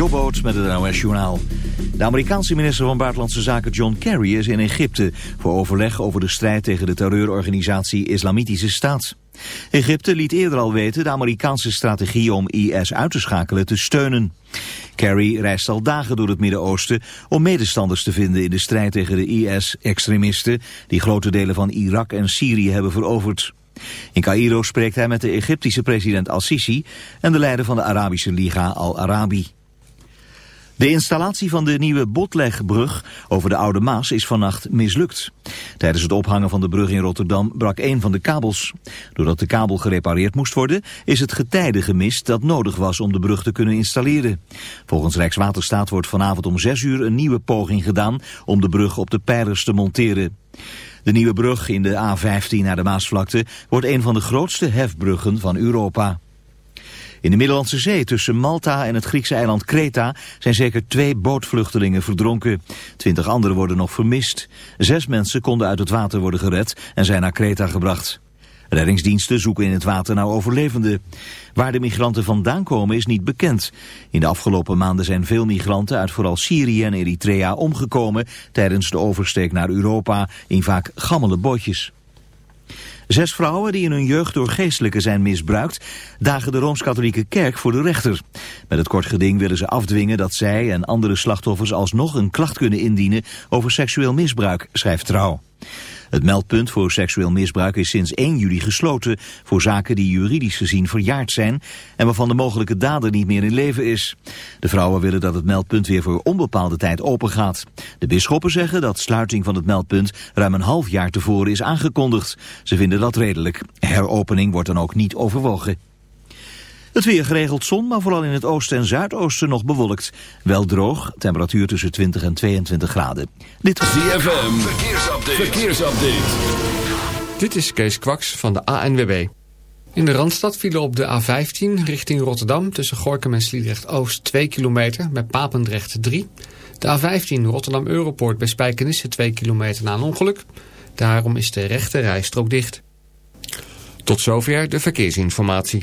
Jobboot met het NOS Journaal. De Amerikaanse minister van Buitenlandse Zaken John Kerry is in Egypte... voor overleg over de strijd tegen de terreurorganisatie Islamitische Staat. Egypte liet eerder al weten de Amerikaanse strategie om IS uit te schakelen te steunen. Kerry reist al dagen door het Midden-Oosten om medestanders te vinden in de strijd tegen de IS-extremisten... die grote delen van Irak en Syrië hebben veroverd. In Cairo spreekt hij met de Egyptische president Al-Sisi en de leider van de Arabische Liga Al-Arabi. De installatie van de nieuwe Botlegbrug over de Oude Maas is vannacht mislukt. Tijdens het ophangen van de brug in Rotterdam brak een van de kabels. Doordat de kabel gerepareerd moest worden, is het getijde gemist dat nodig was om de brug te kunnen installeren. Volgens Rijkswaterstaat wordt vanavond om 6 uur een nieuwe poging gedaan om de brug op de pijlers te monteren. De nieuwe brug in de A15 naar de Maasvlakte wordt een van de grootste hefbruggen van Europa. In de Middellandse Zee tussen Malta en het Griekse eiland Kreta zijn zeker twee bootvluchtelingen verdronken. Twintig anderen worden nog vermist. Zes mensen konden uit het water worden gered en zijn naar Kreta gebracht. Reddingsdiensten zoeken in het water naar overlevenden. Waar de migranten vandaan komen is niet bekend. In de afgelopen maanden zijn veel migranten uit vooral Syrië en Eritrea omgekomen tijdens de oversteek naar Europa in vaak gammele bootjes. Zes vrouwen die in hun jeugd door geestelijken zijn misbruikt... dagen de Rooms-Katholieke Kerk voor de rechter. Met het kort geding willen ze afdwingen dat zij en andere slachtoffers... alsnog een klacht kunnen indienen over seksueel misbruik, schrijft Trouw. Het meldpunt voor seksueel misbruik is sinds 1 juli gesloten voor zaken die juridisch gezien verjaard zijn en waarvan de mogelijke dader niet meer in leven is. De vrouwen willen dat het meldpunt weer voor onbepaalde tijd open gaat. De bisschoppen zeggen dat sluiting van het meldpunt ruim een half jaar tevoren is aangekondigd. Ze vinden dat redelijk. Heropening wordt dan ook niet overwogen. Het weer geregeld zon, maar vooral in het oosten en zuidoosten nog bewolkt. Wel droog, temperatuur tussen 20 en 22 graden. Dit is ZFM, verkeersupdate. verkeersupdate. Dit is Kees Kwaks van de ANWB. In de Randstad vielen op de A15 richting Rotterdam... tussen Gorkum en Sliedrecht-Oost 2 kilometer, bij Papendrecht 3. De A15 Rotterdam-Europoort bij Spijkenisse 2 kilometer na een ongeluk. Daarom is de rechte rijstrook dicht. Tot zover de verkeersinformatie.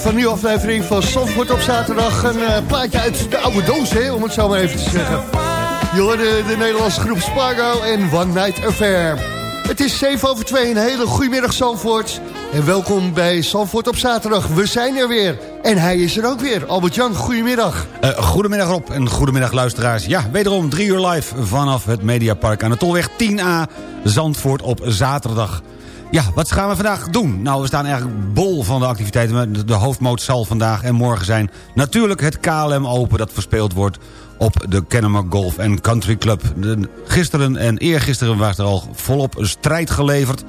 Van nieuwe aflevering van Zandvoort op zaterdag. Een uh, plaatje uit de oude doos, hè, om het zo maar even te zeggen. Je hoorde de Nederlandse groep Spargo en One Night Affair. Het is 7 over 2, een hele goedemiddag Zandvoort. En welkom bij Zandvoort op zaterdag. We zijn er weer. En hij is er ook weer. Albert-Jan, goedemiddag. Uh, goedemiddag Rob en goedemiddag luisteraars. Ja, wederom drie uur live vanaf het Mediapark aan de Tolweg 10A. Zandvoort op zaterdag. Ja, wat gaan we vandaag doen? Nou, we staan eigenlijk bol van de activiteiten. De hoofdmoot zal vandaag en morgen zijn natuurlijk het KLM Open... dat verspeeld wordt op de Kennemer Golf Country Club. Gisteren en eergisteren was er al volop strijd geleverd...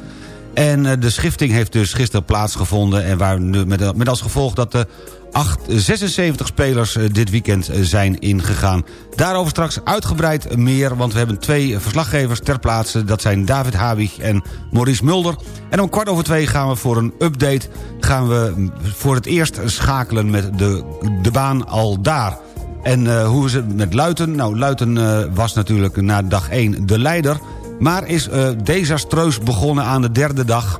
En eh, de schifting heeft dus gisteren plaatsgevonden... en waar met, als gevolg dat de 8, 76 spelers eh, dit weekend eh, zijn ingegaan. Daarover straks uitgebreid meer, want we hebben twee verslaggevers ter plaatse. Dat zijn David Habig en Maurice Mulder. En om kwart over twee gaan we voor een update... gaan we mm, voor het eerst schakelen met de, de baan al daar. En hoe is het met Luiten? Nou, Luiten was natuurlijk na dag 1 de leider... maar is uh, desastreus begonnen aan de derde dag...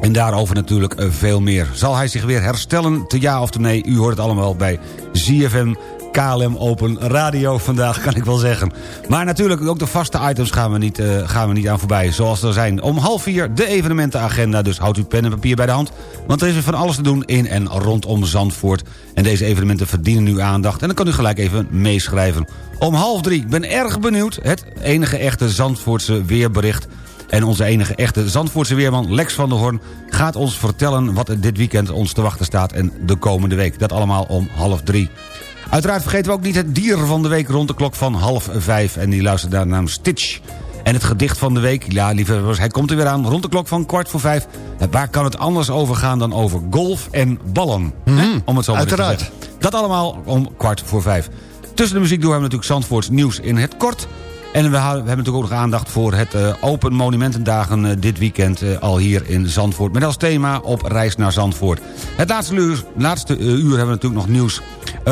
En daarover natuurlijk eh, veel meer. Zal hij zich weer herstellen, te ja of te nee? U hoort het allemaal bij ZFM KLM Open Radio vandaag, kan ik wel zeggen. Maar natuurlijk, ook de vaste items gaan we niet, uh, gaan we niet aan voorbij. Zoals er zijn om half vier de evenementenagenda. Dus houdt u pen en papier bij de hand. Want er is van alles te doen in en rondom Zandvoort. En deze evenementen verdienen uw aandacht. En dan kan u gelijk even meeschrijven. Om half drie, ik ben erg benieuwd. Het enige echte Zandvoortse weerbericht en onze enige echte Zandvoortse weerman Lex van der Hoorn... gaat ons vertellen wat dit weekend ons te wachten staat... en de komende week. Dat allemaal om half drie. Uiteraard vergeten we ook niet het dier van de week rond de klok van half vijf. En die luistert de naam Stitch. En het gedicht van de week, ja lieve, hij komt er weer aan rond de klok van kwart voor vijf. Waar kan het anders over gaan dan over golf en ballen? Mm Om het zo maar uiteraard. te zeggen. Dat allemaal om kwart voor vijf. Tussen de muziek door hebben we natuurlijk Zandvoorts nieuws in het kort. En we, hebben natuurlijk ook nog aandacht voor het uh, Open Monumentendagen uh, dit weekend al hier in Zandvoort. Met als thema op reis naar Zandvoort. Het laatste uur, laatste, uur hebben we natuurlijk nog nieuws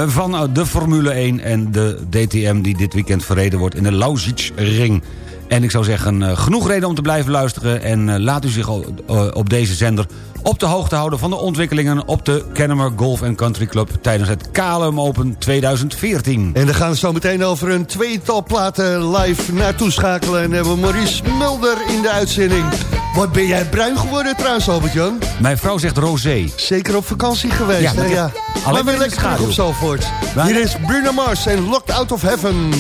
van de Formule 1 en de DTM die dit weekend verreden wordt in de Lausitz-ring. En ik zou zeggen, genoeg reden om te blijven luisteren... en laat u zich op deze zender op de hoogte houden van de ontwikkelingen... op de Kennemer Golf Country Club tijdens het KLM Open 2014. En dan gaan we zo meteen over een tweetal platen live naartoe schakelen... en hebben we Maurice Mulder in de uitzending. Wat ben jij bruin geworden trouwens, Albert-Jan? Mijn vrouw zegt rosé. Zeker op vakantie geweest, Ja, maar Ja. alleen Maar weer lekker terug op Zalvoort. Hier is Bruno Mars en Locked Out of Heaven.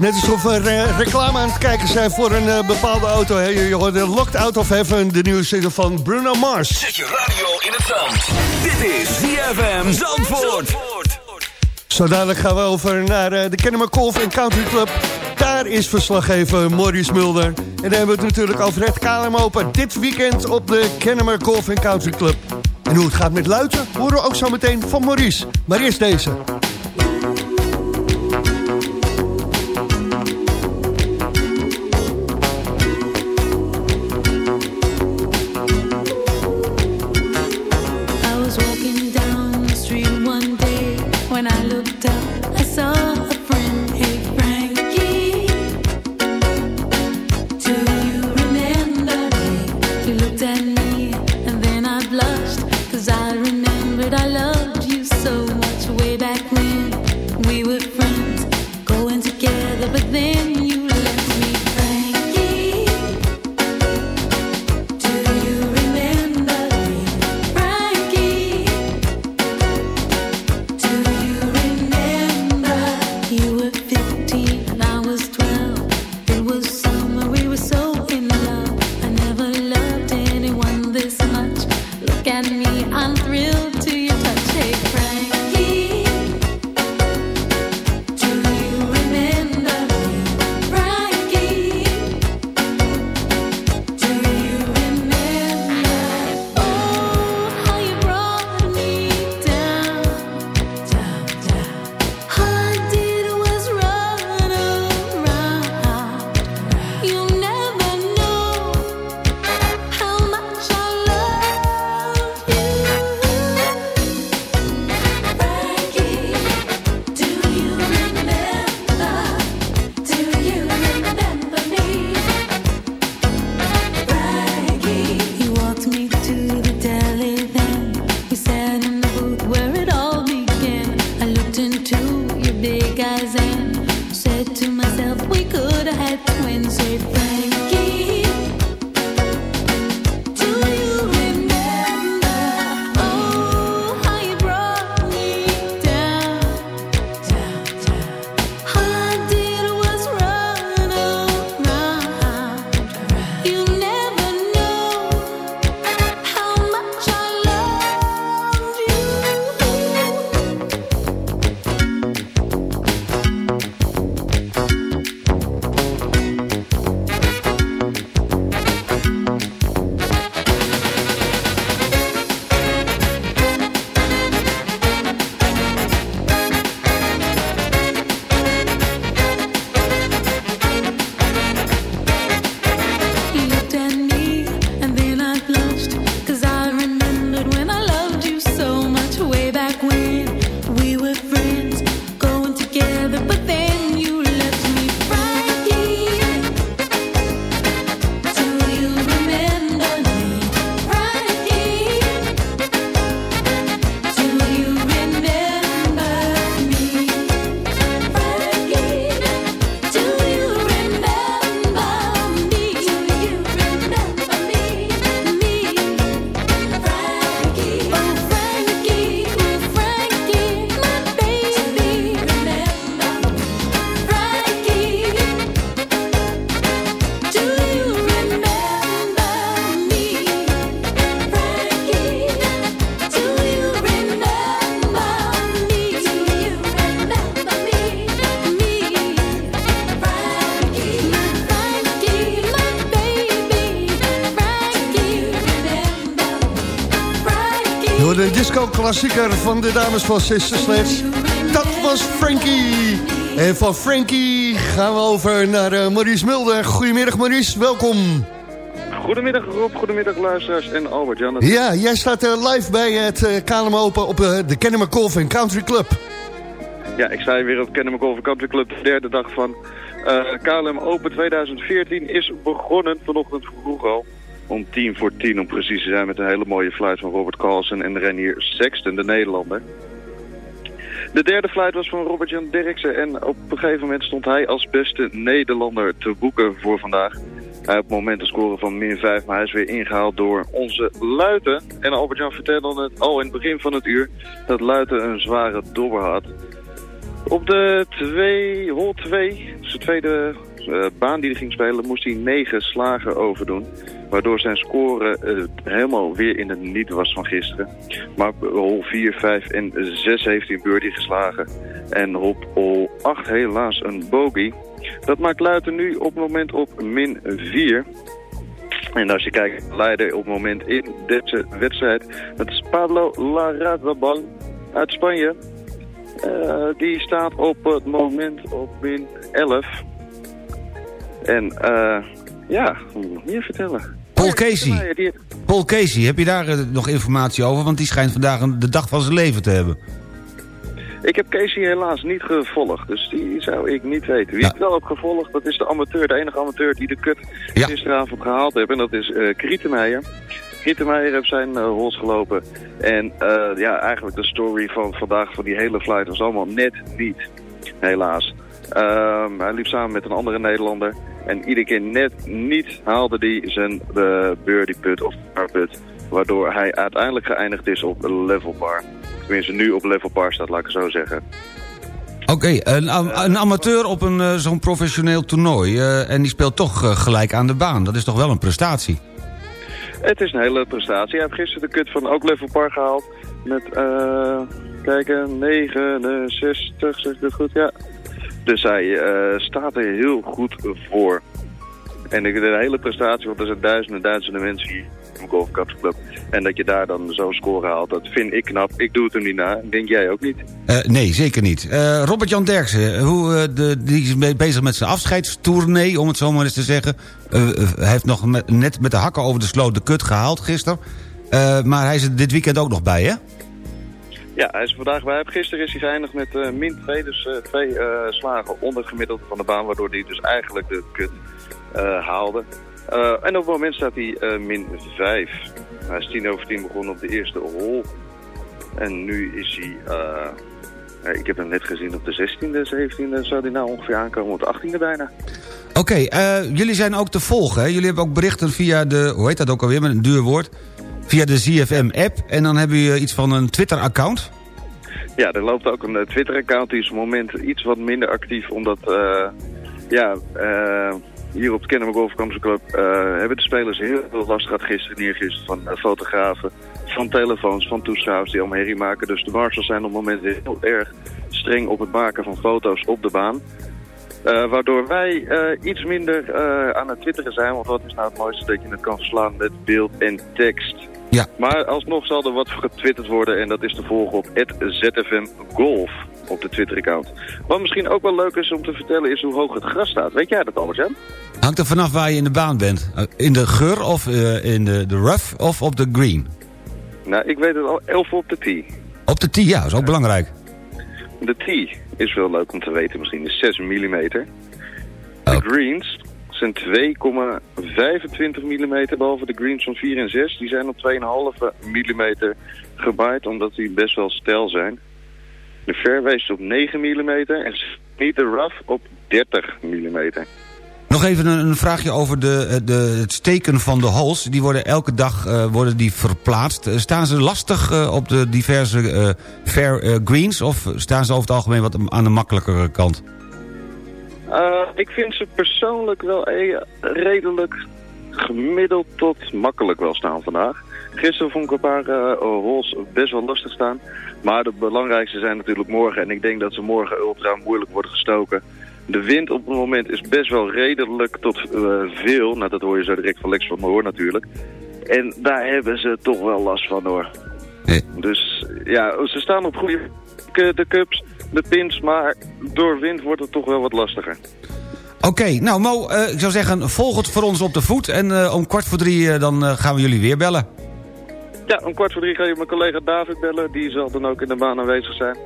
Net alsof we eh, reclame aan het kijken zijn voor een eh, bepaalde auto. Hè. Je hoort de Locked Out of Heaven, de nieuwe single van Bruno Mars. Zet je radio in het zand. Dit is ZFM Zandvoort. Zo dadelijk gaan we over naar eh, de Kennemer Golf Country Club. Daar is verslaggever Maurice Mulder. En dan hebben we het natuurlijk over het KLM Open. Dit weekend op de Kennemer Golf Country Club. En hoe het gaat met Luiten horen we ook zo meteen van Maurice. Maar eerst deze. Disco-klassieker van de dames van Sister Sledge. Dat was Frankie. En van Frankie gaan we over naar eh, Maurice Mulder. Goedemiddag Maurice, welkom. Goedemiddag Rob, goedemiddag luisteraars en Albert-Jan. Ja, jij staat eh, live bij het eh, KLM Open op de Kennemer Golf Country Club. Ja, ik sta hier weer op Kennemer Golf Country Club. De derde dag van KLM Open 2014 is begonnen vanochtend vroeg al. Om tien voor tien om precies te zijn met een hele mooie fluit van Robert Carlsen en Renier Sexton, de Nederlander. De derde fluit was van Robert-Jan Derksen en op een gegeven moment stond hij als beste Nederlander te boeken voor vandaag. Hij op het moment een score van min 5, maar hij is weer ingehaald door onze Luiten. En Albert-Jan vertelde het al in het begin van het uur dat Luiten een zware dobber had. Op de 2, hol 2 zijn tweede eh, baan die hij ging spelen, moest hij negen slagen overdoen. Waardoor zijn score eh, helemaal weer in het niet was van gisteren. Maar op hol 4, 5 en 6 heeft hij birdie geslagen. En op hol 8 helaas een bogey. Dat maakt Luiten nu op het moment op min 4. En als je kijkt, leider op het moment in deze wedstrijd, dat is Pablo Larrazabal uit Spanje. Eh, die staat op het moment op min 11. En eh ja, moet ik nog meer vertellen? Paul Casey. Ja, die- Paul Casey, heb je daar eh, nog informatie over? Want die schijnt vandaag de dag van zijn leven te hebben. Ik heb Casey helaas niet gevolgd, dus die zou ik niet weten. Wie Ja. ik wel heb gevolgd, dat is de amateur, de enige amateur die de kut Ja. gisteravond gehaald heeft. En dat is eh Krietenmeijer. Krietenmeijer heeft zijn uh, hols gelopen. En eh, ja, eigenlijk de story van vandaag, van die hele flight, was allemaal net niet, helaas. Ehm, hij liep samen met een andere Nederlander. En iedere keer net niet haalde hij zijn uh, birdie put of par put. Waardoor hij uiteindelijk geëindigd is op level par. Tenminste, nu op level par staat, laat ik het zo zeggen. Oké, een, een amateur op een eh, zo'n professioneel toernooi... eh, en die speelt toch eh, gelijk aan de baan. Dat is toch wel een prestatie? Het is een hele prestatie. Hij heeft gisteren de kut van ook level par gehaald. Met, kijken, 69, zeg ik dat goed? Ja. Dus hij eh, staat er heel goed voor. En de, hele prestatie, want er zijn duizenden, duizenden mensen hier in de Golf Cup Club. En dat je daar dan zo'n score haalt, dat vind ik knap. Ik doe het er niet na. Denk jij ook niet? Eh, nee, zeker niet. Eh, Robert-Jan Derksen, hoe, de, die is bezig met zijn afscheidstournee, om het zo maar eens te zeggen. Hij heeft nog net met de hakken over de sloot de kut gehaald gisteren. Maar hij is er dit weekend ook nog bij, hè? Ja, hij is vandaag bij. Gisteren is hij geëindigd met eh, min 2, dus eh, twee eh, slagen onder het van de baan, waardoor hij dus eigenlijk de kut haalde. En op het moment staat hij min 5. Hij is 10 over 10 begonnen op de eerste hol. En nu is hij, ik heb hem net gezien op de 16e, 17e, zou hij nou ongeveer aankomen op de 18e bijna. Oké, jullie zijn ook te volgen, hè? Jullie hebben ook berichten via de, hoe heet dat ook alweer, met een duur woord... via de ZFM-app en dan hebben jullie iets van een Twitter-account... Ja, er loopt ook een eh, Twitter-account. Die is op het moment iets wat minder actief. Omdat, eh, ja, eh, hier op het Kennemer Golf Country Club eh, hebben de spelers heel veel last gehad gisteren en eergisteren van fotografen, van telefoons, van toeschouwers die allemaal herrie maken. Dus de marshals zijn op het moment heel erg streng op het maken van foto's op de baan. Waardoor wij iets minder aan het twitteren zijn. Want wat is nou het mooiste dat je het kan verslaan met beeld en tekst. Ja. Maar alsnog zal er wat getwitterd worden en dat is te volgen op ZFM Golf op de Twitter-account. Wat misschien ook wel leuk is om te vertellen is hoe hoog het gras staat. Weet jij dat alles, hè? Hangt er vanaf waar je in de baan bent. Eh, in de gur of eh, in de, de rough of op de green? Nou, ik weet het al, 11 op de tee. Op de tee, ja, is ook belangrijk. De tee is wel leuk om te weten misschien, is 6 mm. De Oh. greens zijn 2,25 mm, behalve de greens van 4 en 6. Die zijn op 2,5 mm gebaaid, omdat die best wel stijl zijn. De fairways op 9 mm en de rough op 30 mm. Nog even een, vraagje over de, eh, de, het steken van de holes. Die worden elke dag eh, worden die verplaatst. Eh, Staan ze lastig op de diverse fair greens... of staan ze over het algemeen wat aan de makkelijkere kant? Uh, ik vind ze persoonlijk wel eh, redelijk gemiddeld tot makkelijk wel staan vandaag. Gisteren vond ik een paar uh, holes best wel lastig staan. Maar de belangrijkste zijn natuurlijk morgen. En ik denk dat ze morgen ultra moeilijk worden gestoken. De wind op het moment is best wel redelijk tot uh, veel. Nou, dat hoor je zo direct van Lex van Hoor natuurlijk. En daar hebben ze toch wel last van hoor. Nee. Dus ja, ze staan op goede de cups, de pins. Maar door wind wordt het toch wel wat lastiger. Oké, okay, nou Mo, uh, ik zou zeggen, volg het voor ons op de voet. En uh, om kwart voor drie uh, dan gaan we jullie weer bellen. Ja, om kwart voor drie ga je mijn collega David bellen. Die zal dan ook in de baan aanwezig zijn.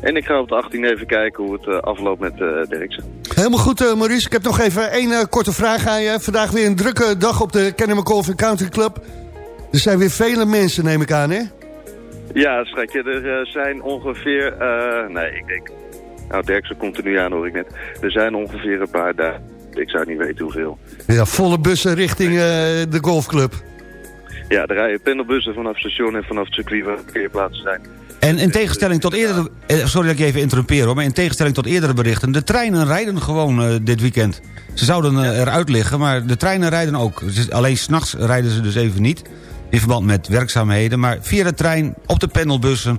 En ik ga op de 18 even kijken hoe het uh, afloopt met uh, Derksen. Helemaal goed, uh, Maurice. Ik heb nog even één uh, korte vraag aan je. Vandaag weer een drukke dag op de Kennemer Golf Country Club. Er zijn weer vele mensen, neem ik aan, hè? Ja, schatje. Er zijn ongeveer... nee, ik denk... Nou, Derksen komt er nu aan, hoor ik net. Er zijn ongeveer een paar daar. Ik zou niet weten hoeveel. Ja, volle bussen richting de golfclub. Ja, er rijden pendelbussen vanaf het station en vanaf het circuit waar parkeerplaatsen zijn. En in tegenstelling tot eerdere... eh, Sorry dat ik je even interrumpeer hoor, maar in tegenstelling tot eerdere berichten... de treinen rijden gewoon eh, dit weekend. Ze zouden eh, eruit liggen, maar de treinen rijden ook. Dus alleen s'nachts rijden ze dus even niet. In verband met werkzaamheden. Maar via de trein, op de pendelbussen...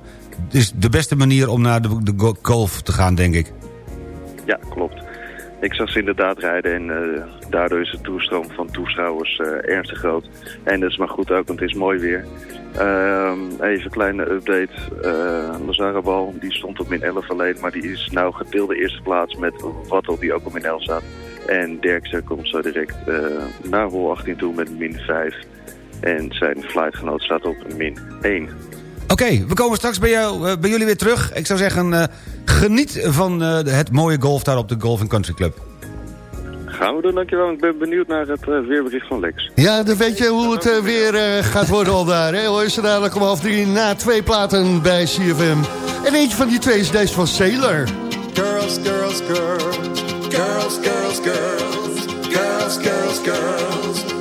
is de beste manier om naar de, de go- golf te gaan, denk ik. Ja, klopt. Ik zag ze inderdaad rijden en eh, daardoor is de toestroom van toeschouwers eh, ernstig groot. En dat is maar goed ook, want het is mooi weer. Ehm, even een kleine update. Uh, Lazarabal, die stond op min 11 alleen, maar die is nou gedeelde eerste plaats met Wattel, die ook op min 11 staat. En Derksen komt zo direct eh, naar hol 18 toe met min 5. En zijn flightgenoot staat op min 1. Oké, we komen straks bij, jou, eh, bij jullie weer terug. Ik zou zeggen, eh, geniet van eh, het mooie golf daar op de Golf Country Club. Gaan we doen, dankjewel. Ik ben benieuwd naar het weerbericht van Lex. Ja, dan weet je hoe het weer eh, gaat worden al daar. Hè? Hoor je ze dadelijk om half drie na twee platen bij CFM. En eentje van die twee is deze van Sailor. Girls, girls, girls. Girls, girls, girls. Girls, girls, girls.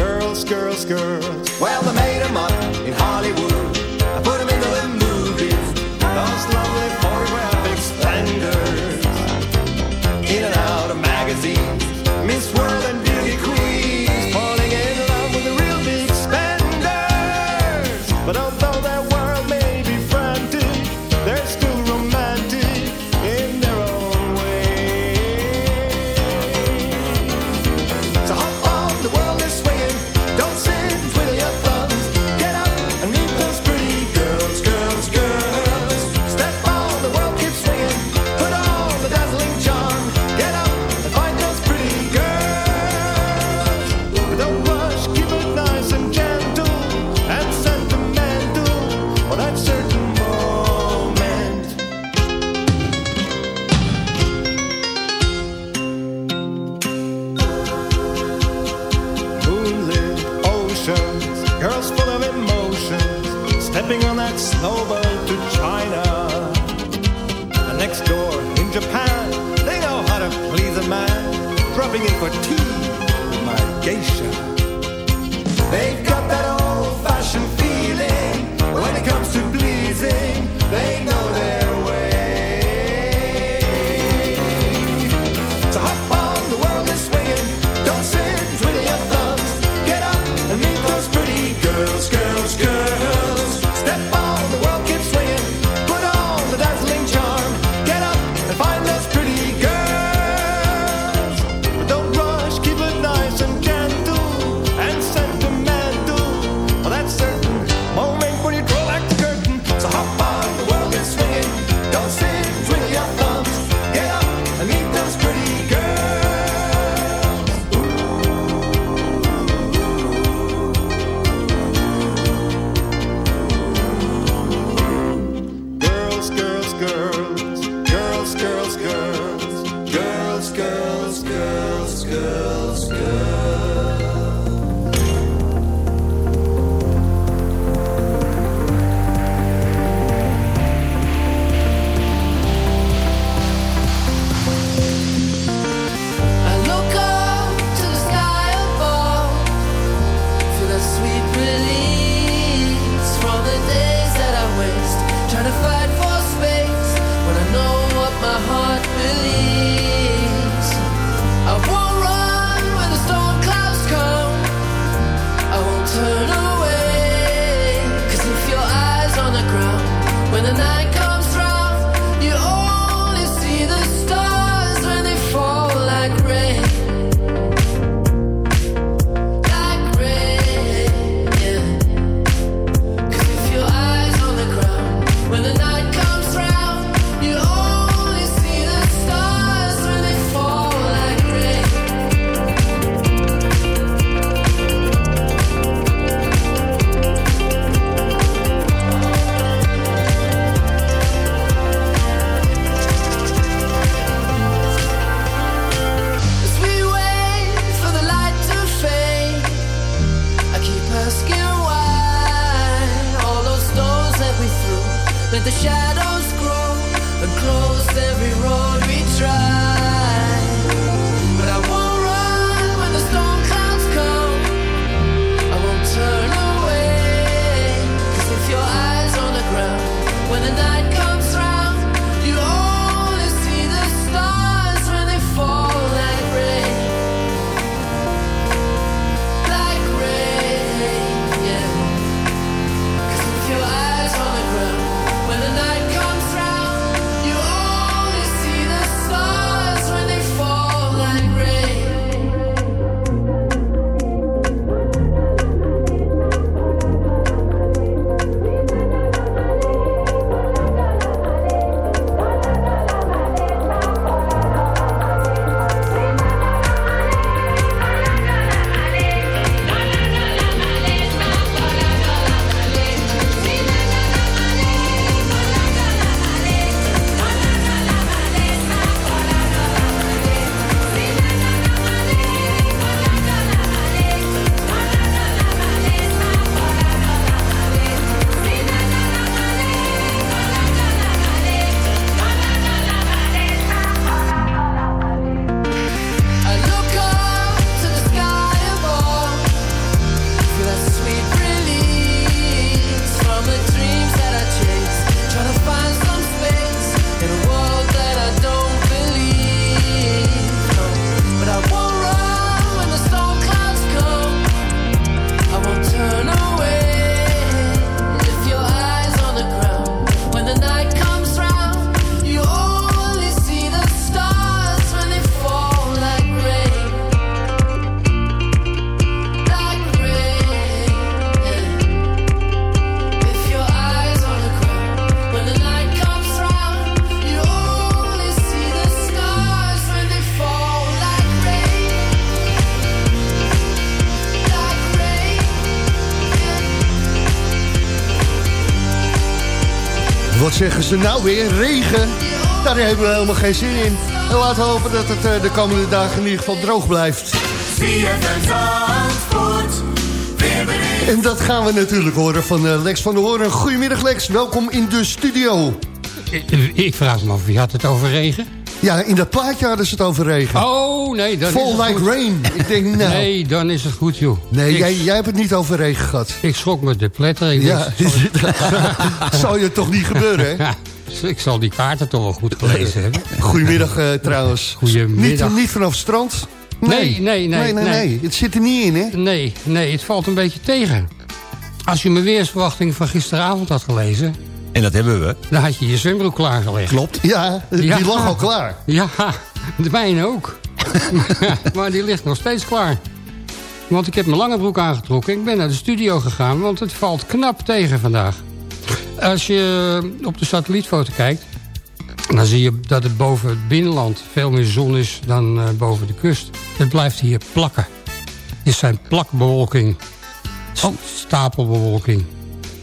girls, girls, girls. Well, they made 'em up zeggen ze nou weer? Regen? Daar hebben we helemaal geen zin in. En laten we hopen dat het eh, de komende dagen in ieder geval droog blijft. En dat gaan we natuurlijk horen van eh, Lex van der Hoorn. Goedemiddag Lex, welkom in de studio. Ik, ik vraag me af, wie had het over regen? Ja, in dat plaatje hadden ze het over regen. Oh, nee, dan Fall is het like goed. rain. Ik denk, nou... Nee, Nee, dan is het goed, joh. ik, jij, jij hebt het niet over regen gehad. ik schrok me de pletter. Ik Ja, denk, zal je toch niet gebeuren, hè? ik zal die kaarten toch wel goed gelezen hebben. Goedemiddag eh, trouwens. Goedemiddag. Niet, niet vanaf het strand? Nee, nee, nee, nee, nee, nee. nee. Het zit er niet in, hè? Nee, nee, het valt een beetje tegen. Als je mijn weersverwachting van gisteravond had gelezen... En dat hebben we. dan had je je zwembroek klaargelegd. Klopt. Ja, die Ja. lag al klaar. Ja, de mijne ook. maar die ligt nog steeds klaar. Want ik heb mijn lange broek aangetrokken. Ik ben naar de studio gegaan, want het valt knap tegen vandaag. Als je op de satellietfoto kijkt... dan zie je dat het boven het binnenland veel meer zon is dan eh, boven de kust. Het blijft hier plakken. Dit zijn plakbewolking. S- Stapelbewolking.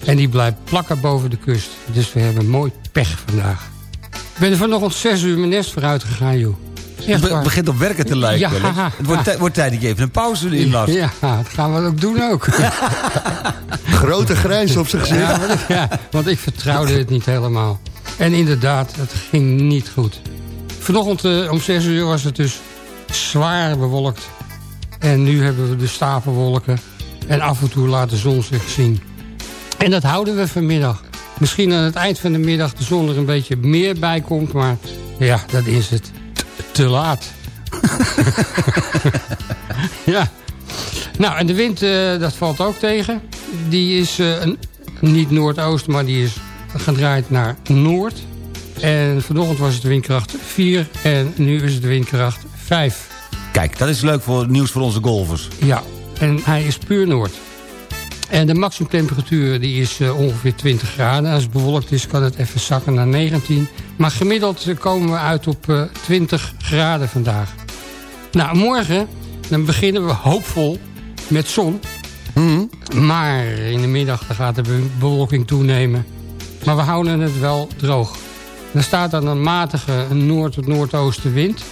En die blijft plakken boven de kust. Dus we hebben mooi pech vandaag. Ik ben er vanochtend zes uur mijn nest vooruit gegaan, joh. Echt Het begint op werken te lijken. Ja. Het wordt, tij- wordt tijd dat je even een pauze inlast. Ja, dat gaan we ook doen ook. Grote grijns op zijn gezicht. Ja, want ik, ja, want ik vertrouwde het niet helemaal. En inderdaad, het ging niet goed. Vanochtend eh, om 6 uur was het dus zwaar bewolkt. En nu hebben we de stapelwolken. En af en toe laat de zon zich zien. En dat houden we vanmiddag. Misschien aan het eind van de middag de zon er een beetje meer bij komt. Maar ja, dat is het te laat. ja. Nou, en de wind, eh, dat valt ook tegen. Die is eh, een, niet noordoost, maar die is gedraaid naar noord. En vanochtend was het windkracht 4 en nu is het windkracht 5. Kijk, dat is leuk voor nieuws voor onze golfers. Ja, en hij is puur noord. En de maximumtemperatuur die is eh, ongeveer 20 graden. Als het bewolkt is kan het even zakken naar 19. Maar gemiddeld eh, komen we uit op eh, 20 graden vandaag. Nou, morgen dan beginnen we hoopvol met zon. Maar in de middag dan gaat de be- bewolking toenemen. Maar we houden het wel droog. Er staat dan een matige noord- tot noordoostenwind.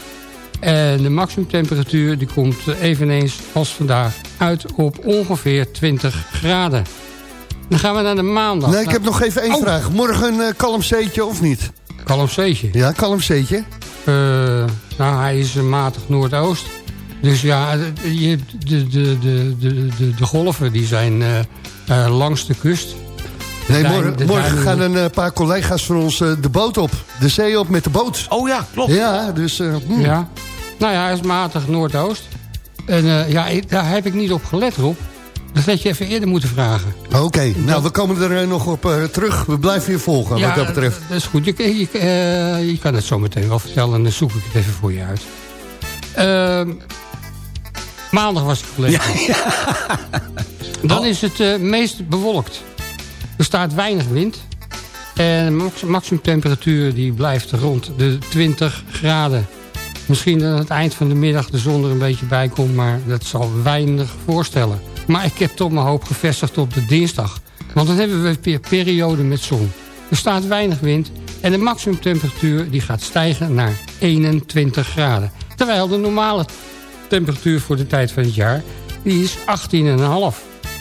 En de maximumtemperatuur die komt eh, eveneens als vandaag uit op ongeveer 20 graden. Dan gaan we naar de maandag. Nee, ik heb nog even één Oh. vraag. Morgen een uh, kalm zeetje of niet? Kalm zeetje. Ja, kalm zeetje. Eh, nou, hij is een matig noordoost. Dus ja, eh, de, de, de, de, de, de golven die zijn eh, langs de kust. Nee, duin- morgen, de morgen gaan een paar collega's van ons de boot op. De zee op met de boot. Oh ja, klopt. Ja, dus... eh, hm. Ja. Nou ja, hij is matig noordoost. En eh, ja, daar heb ik niet op gelet, Rob. Dat had je even eerder moeten vragen. Oké, nou we komen er eh, nog op eh, terug. We blijven je volgen ja, wat dat betreft. dat is goed. Je, je, je kan het zo meteen wel vertellen en dan zoek ik het even voor je uit. Ehm, maandag was ik gelegen. Dan Oh. is het meest bewolkt. Er staat weinig wind. En de max- maximumtemperatuur die blijft rond de 20 graden. Misschien aan het eind van de middag de zon er een beetje bij komt... maar dat zal weinig voorstellen. Maar ik heb toch mijn hoop gevestigd op de dinsdag. Want dan hebben we weer periode met zon. Er staat weinig wind en de maximumtemperatuur die gaat stijgen naar 21 graden. Terwijl de normale temperatuur voor de tijd van het jaar... die is 18,5.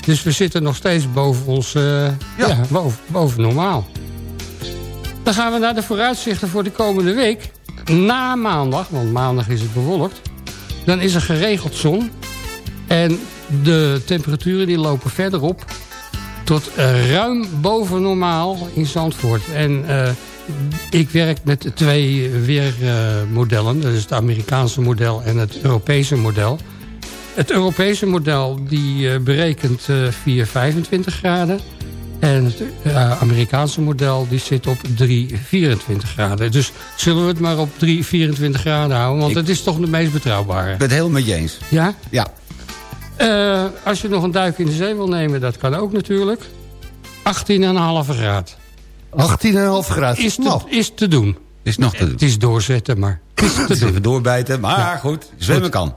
Dus we zitten nog steeds boven ons... ja. boven, boven normaal. Dan gaan we naar de vooruitzichten voor de komende week. Na maandag, want maandag is het bewolkt. Dan is er geregeld zon. En de temperaturen die lopen verder op. Tot eh, ruim boven normaal in Zandvoort. En eh, ik werk met twee weermodellen. dat is het Amerikaanse model en het Europese model. Het Europese model die eh, berekent eh 4, 25 graden. En het eh, Amerikaanse model die zit op 3, 24 graden. Dus zullen we het maar op 3, 24 graden houden. Want Ik- het is toch de meest betrouwbare. Ik ben het helemaal met je eens. Ja? Ja. Eh, als je nog een duik in de zee wil nemen, dat kan ook natuurlijk. 18,5 graad. 18,5 graden. Is te, Nou, is te doen. Is nog te doen. Het is doorzetten, maar het is te Het is doen. even doorbijten, maar goed, zwemmen kan.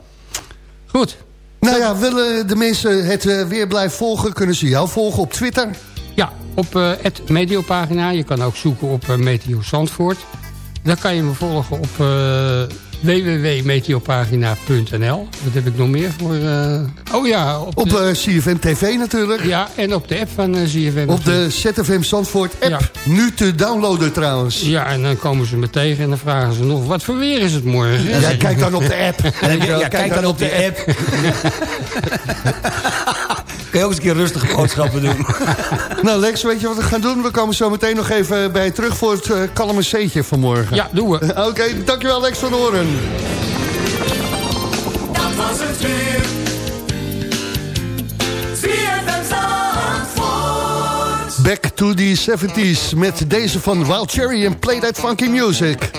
Goed. nou ja, willen de mensen het eh, weer blijven volgen... kunnen ze jou volgen op Twitter. Ja, op eh, het Meteopagina. Je kan ook zoeken op eh, Meteo Zandvoort. Dan kan je me volgen op eh www.meteopagina.nl. Wat heb ik nog meer voor... Oh ja, op, Op de, eh, CFM TV natuurlijk. ja, en op de app van eh, ZFM. Op de ZFM Zandvoort app. Ja. Nu te downloaden trouwens. Ja, en dan komen ze me tegen en dan vragen ze nog... wat voor weer is het morgen? Ja, kijk dan op de app. Ja, kijk dan op de app. Kun je ook eens een keer rustige boodschappen doen. Nou Lex, weet je wat we gaan doen? We komen zo meteen nog even bij je terug voor het uh, kalme zeetje vanmorgen. Ja, doen we. Oké, dankjewel Lex van Oren. Dat was het weer. Back to the 70s met deze van Wild Cherry en Play That Funky Music.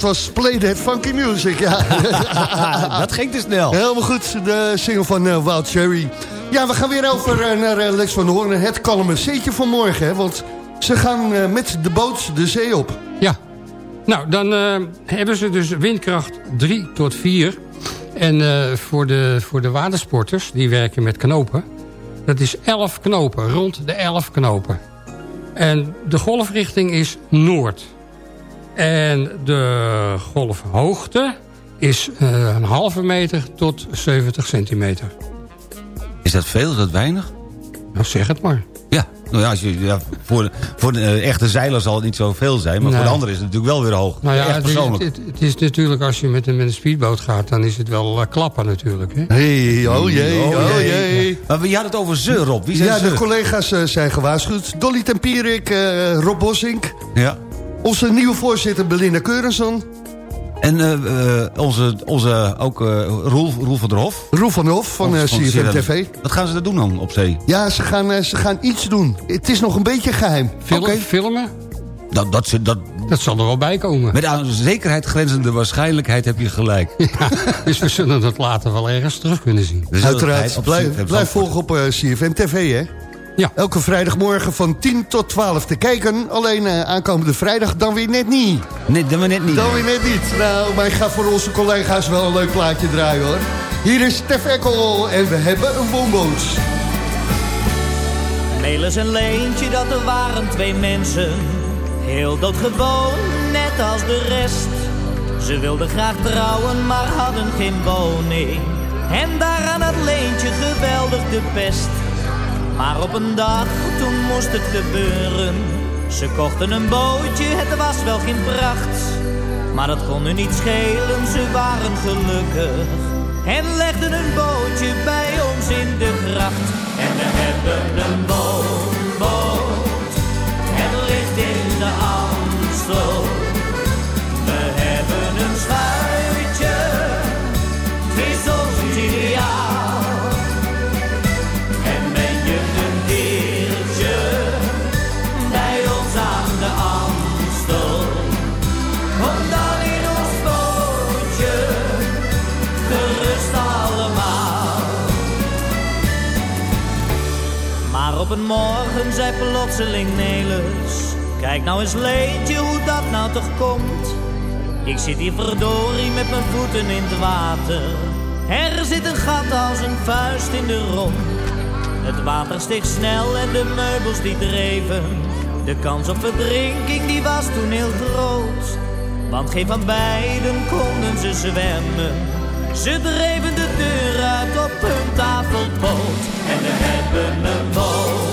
Dat was Play That Funky Music, ja. dat ging te snel. Helemaal goed, de single van eh, Wild Cherry. Ja, we gaan weer over eh, naar eh, Lex van de Hoorn. Het kalme zeetje van morgen, hè, want ze gaan met de boot de zee op. Ja. Nou, dan hebben ze dus windkracht 3 tot 4. En voor, de, voor de watersporters, die werken met knopen... dat is 11 knopen, rond de 11 knopen. En de golfrichting is noord. En de golfhoogte is eh, een halve meter tot 70 centimeter. Is dat veel? Is dat weinig? Nou, zeg het maar. Ja, nou ja, als je, ja voor, voor de eh, echte zeiler zal het niet zoveel zijn. Maar voor de anderen is het natuurlijk wel weer hoog. Nou ja, Echt het is, persoonlijk. het, het is natuurlijk als je met een, met een speedboot gaat... dan is het wel eh, klappen natuurlijk. Hè? Hey, oh jee, oh jee. Maar wie had het over ze, Rob? Wie zijn Ja, ze? de collega's zijn gewaarschuwd. Dolly Tempierik, eh Rob Bossink. Ja. Onze nieuwe voorzitter Belinda Keurenson. En eh, eh, onze, onze ook eh, Roel, Roel van der Hof. Roel van Hof van, CFM TV. Wat gaan ze er doen dan op zee? Ja, ze gaan, ze gaan iets doen. Het is nog een beetje geheim. Film, Oké. Filmen, Dat, dat, dat, dat zal er wel bij komen. met aan zekerheid grenzende waarschijnlijkheid heb je gelijk. Dus we zullen dat later wel ergens terug kunnen zien. Het Uiteraard. Blijf, blijf volgen op CFM TV, hè? Ja. Elke vrijdagmorgen van 10 tot 12 te kijken. Alleen eh, aankomende vrijdag dan weer net niet. Nee, dat we net niet. Dan weer net niet. Nou, maar ik ga voor onze collega's wel een leuk plaatje draaien, hoor. Hier is Stef Ekkel en we hebben een woonboot. Melis en Leentje, dat er waren twee mensen. Heel doodgewoon, net als de rest. Ze wilden graag trouwen, maar hadden geen woning. En daaraan had Leentje geweldig de pest. Maar op een dag, toen moest het gebeuren. Ze kochten een bootje, het was wel geen pracht. Maar dat kon nu niet schelen, ze waren gelukkig. En legden een bootje bij ons in de gracht. En we hebben een woonboot. Het ligt in de Amstel. We hebben een schuitje. Het is op een morgen zei plotseling Nelis, kijk nou eens Leentje hoe dat nou toch komt. Ik zit hier verdorie met mijn voeten in het water. Er zit een gat als een vuist in de romp. Het water steeg snel en de meubels die dreven. De kans op verdrinking die was toen heel groot. Want geen van beiden konden ze zwemmen. Ze dreven de deur uit op hun tafelpoot. En we hebben een woonboot.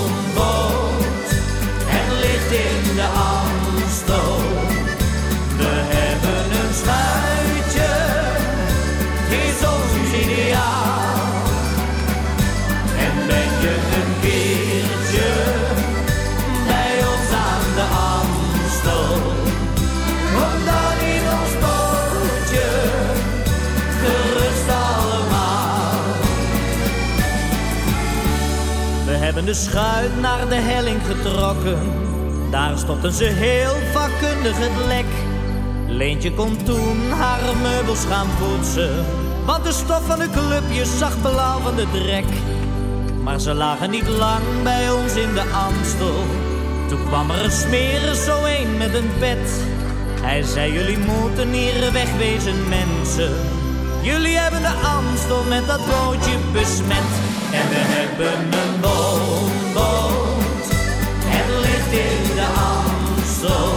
De schuit naar de helling getrokken. Daar stopten ze heel vakkundig het lek. Leentje kon toen haar meubels gaan poetsen. Want de stof van de clubjes zag blauw van de drek. Maar ze lagen niet lang bij ons in de Amstel. Toen kwam er een smerer zo een met een bed. Hij zei, jullie moeten hier wegwezen mensen. Jullie hebben de Amstel met dat bootje besmet. En we hebben een woonboot. Het ligt in de Amstel.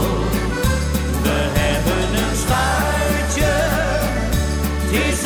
We hebben een schuitje. Het is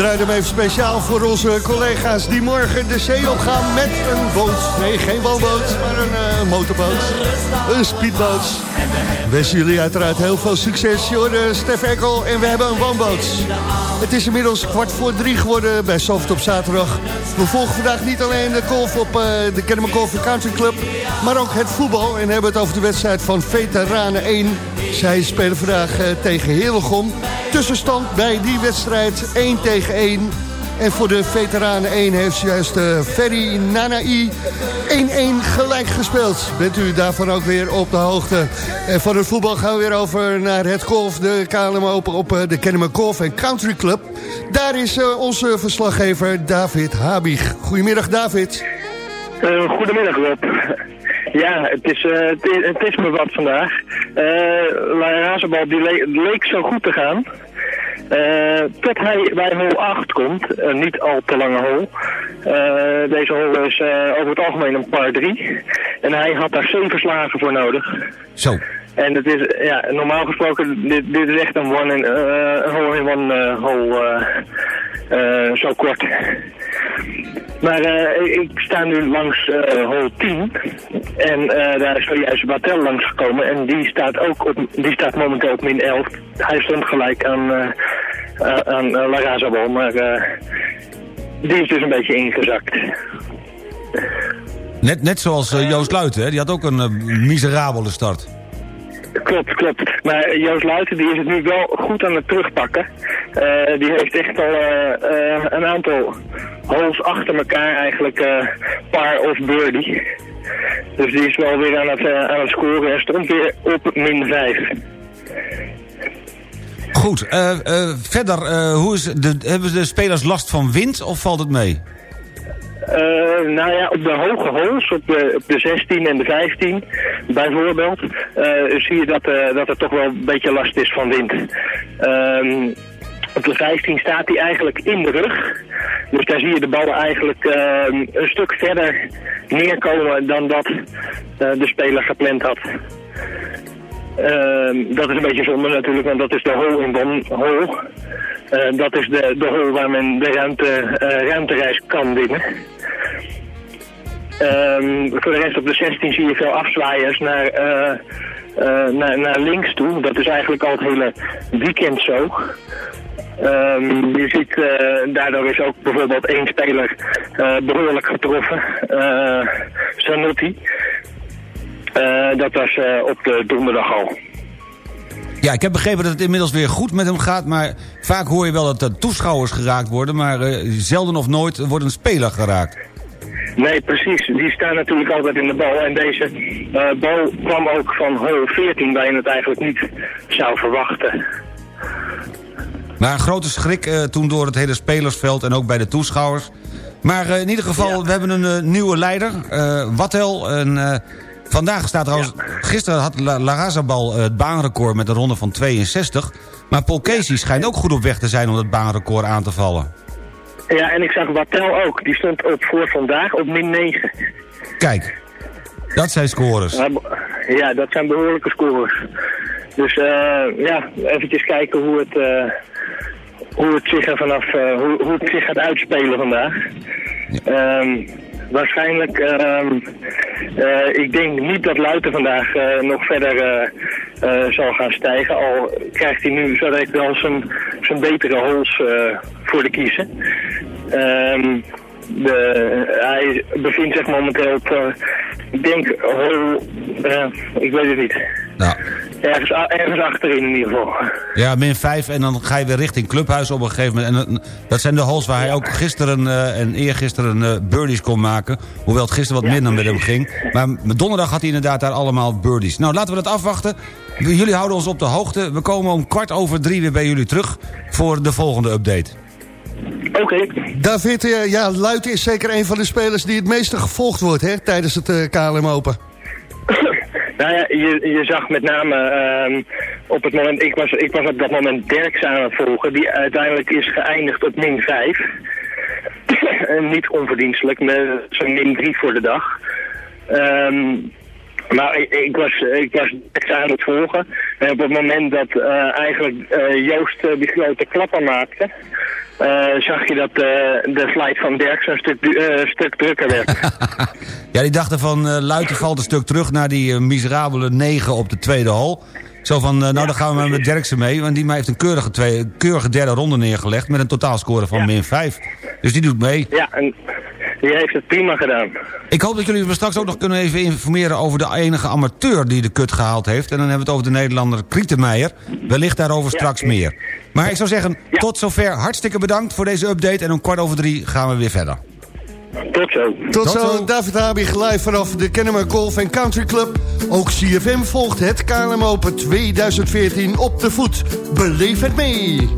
We draaien hem even speciaal voor onze collega's die morgen de zee opgaan met een boot. Nee, geen woonboot, maar een eh, motorboot. Een speedboot. We wensen jullie uiteraard heel veel succes. Jorden, Stef Ekkel en we hebben een woonboot. Het is inmiddels kwart voor drie geworden bij Soft op zaterdag. We volgen vandaag niet alleen de golf op eh, de Kennemer Golf Country Club... maar ook het voetbal en hebben het over de wedstrijd van Veteranen 1. Zij spelen vandaag eh, tegen Heerlegom. Tussenstand bij die wedstrijd 1 tegen 1. En voor de veteranen 1 heeft juist uh, Ferry Nanai 1-1 gelijk gespeeld. Bent u daarvan ook weer op de hoogte. En van het voetbal gaan we weer over naar het golf. De KLM Open op uh, de Kennemer Golf Country Club. Daar is uh, onze verslaggever David Habig. Goedemiddag David. Goedemiddag Rob. Ja, het is, het, is, me wat vandaag. Uh, La Razebal die le leek zo goed te gaan. Uh, tot hij bij hol 8 komt, een niet al te lange hol. Uh, deze hol is over het algemeen een par 3. En hij had daar 7 slagen voor nodig. Zo. En het is, ja, normaal gesproken, dit, is echt een one in, een hole in one hole, zo kort. Maar uh, ik sta nu langs uh, hol 10 en uh, daar is zojuist Batel langs gekomen en die staat ook op, die staat momenteel op min 11. Hij stond gelijk aan, aan La Razabal, maar die is dus een beetje ingezakt. Net, net zoals Joost Luiten, die had ook een miserabele start. Klopt, klopt. Maar Joost Luiten die is het nu wel goed aan het terugpakken. Uh, die heeft echt al uh, een aantal holes achter elkaar eigenlijk par of birdie. Dus die is wel weer aan het, aan het scoren en stond weer op min 5. Goed, verder, hoe is de, hebben de spelers last van wind of valt het mee? Uh, nou ja, op de hoge holes, op de, op de 16 en de 15 bijvoorbeeld, uh, zie je dat, uh, dat er toch wel een beetje last is van wind. Um, op de 15 staat hij eigenlijk in de rug. Dus daar zie je de ballen eigenlijk een stuk verder neerkomen dan dat de speler gepland had. Uh, dat is een beetje zonde natuurlijk, want dat is de hole in one hole. Dat is de, de waar men de ruimte, uh, kan winnen. Um, voor de rest op de 16 zie je veel afzwaaiers naar, uh, naar, naar links toe. Dat is eigenlijk al het hele weekend zo. Um, je ziet, daardoor is ook bijvoorbeeld één speler behoorlijk getroffen. Sanuti. Uh, dat was op de donderdag al. Ja, ik heb begrepen dat het inmiddels weer goed met hem gaat... maar vaak hoor je wel dat de toeschouwers geraakt worden... maar zelden of nooit wordt een speler geraakt. Nee, precies. Die staan natuurlijk altijd in de bal. En deze bal kwam ook van hole 14... waar je het eigenlijk niet zou verwachten. Maar een grote schrik toen door het hele spelersveld... en ook bij de toeschouwers. Maar in ieder geval, ja. we hebben een nieuwe leider. Wattel. Vandaag staat trouwens... Ja. Gisteren had Larazabal het baanrecord met een ronde van 62. Maar Paul Casey schijnt ook goed op weg te zijn om het baanrecord aan te vallen. Ja, en ik zag Wattel ook. Die stond op voor vandaag op min 9. Kijk, dat zijn scores. Ja, dat zijn behoorlijke scores. Dus uh, ja, eventjes kijken hoe het, uh, hoe het zich er vanaf, uh, hoe, hoe het zich gaat uitspelen vandaag. Ja. Um, waarschijnlijk, uh, uh, ik denk niet dat Luiten vandaag uh, nog verder zal gaan stijgen. Al krijgt hij nu zo wel zijn, zijn betere holes voor de kiezen. Um, de, hij bevindt zich momenteel op, ik denk, hol, ik weet het niet. Nou. Ergens, ergens achterin in ieder geval. Ja, min 5 en dan ga je weer richting clubhuis op een gegeven moment. En dat zijn de holes waar hij ook gisteren uh, en eergisteren uh, birdies kon maken. Hoewel het gisteren wat minder met hem ging. Maar donderdag had hij inderdaad daar allemaal birdies. Nou, laten we dat afwachten. Jullie houden ons op de hoogte. We komen om kwart over drie weer bij jullie terug voor de volgende update. Oké. Okay. David, ja, Luit is zeker een van de spelers die het meeste gevolgd wordt hè, tijdens het KLM Open. Nou ja, je, je zag met name um, op het moment, ik was, ik was op dat moment Derks aan het volgen, die uiteindelijk is geëindigd op min 5. en niet onverdienstelijk, met zo'n min 3 voor de dag. Um, maar ik, ik, was, ik was Derks aan het volgen. En op het moment dat uh, eigenlijk uh, Joost uh, die grote klapper maakte, eh, zag je dat eh, de flight van Derks een stuk, eh, stuk drukker werd. Ja, die dachten van eh Luiten valt een stuk terug naar die eh, miserabele 9 op de tweede hal. Zo van, eh, nou dan gaan we met Derksen mee. Want die heeft een keurige, twee, keurige derde ronde neergelegd met een totaalscore van min 5. Dus die doet mee. ja, en die heeft het prima gedaan. Ik hoop dat jullie me straks ook nog kunnen even informeren over de enige amateur die de kut gehaald heeft. En dan hebben we het over de Nederlander Krietenmeijer. Wellicht daarover straks meer. Maar ik zou zeggen, tot zover. Hartstikke bedankt voor deze update. En om kwart over drie gaan we weer verder. Tot zo. Tot, Tot zo, zo. David Habig live vanaf de Kennemer Golf Country Club. Ook CFM volgt het KLM Open 2014 op de voet. Beleef het mee.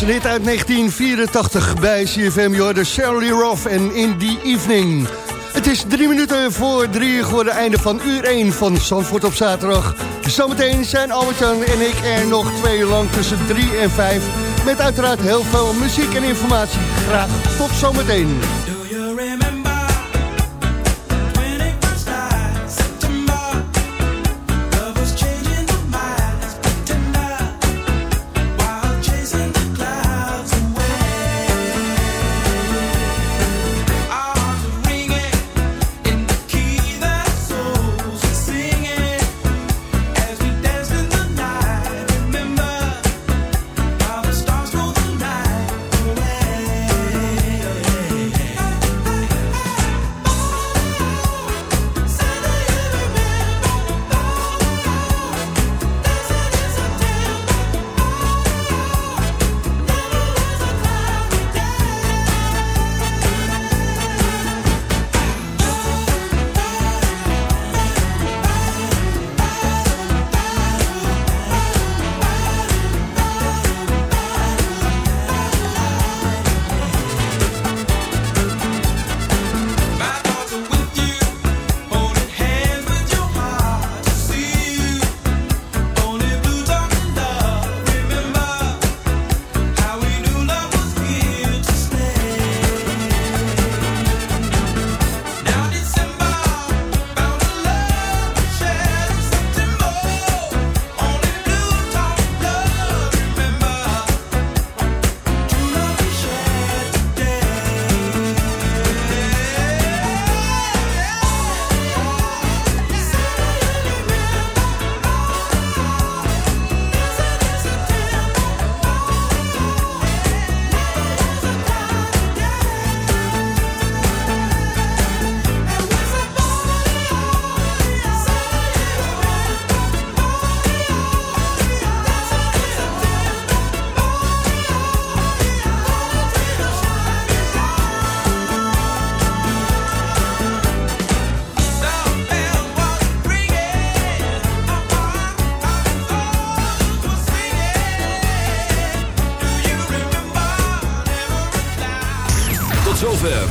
Was een hit uit 1984 bij CFM. Je Shirley Roth en In The Evening. Het is drie minuten voor drie uur geworden. Einde van uur 1 van Zandvoort op zaterdag. Zometeen zijn Albert-Jan en ik er nog twee uur lang tussen 3 en 5. Met uiteraard heel veel muziek en informatie. Graag tot zometeen.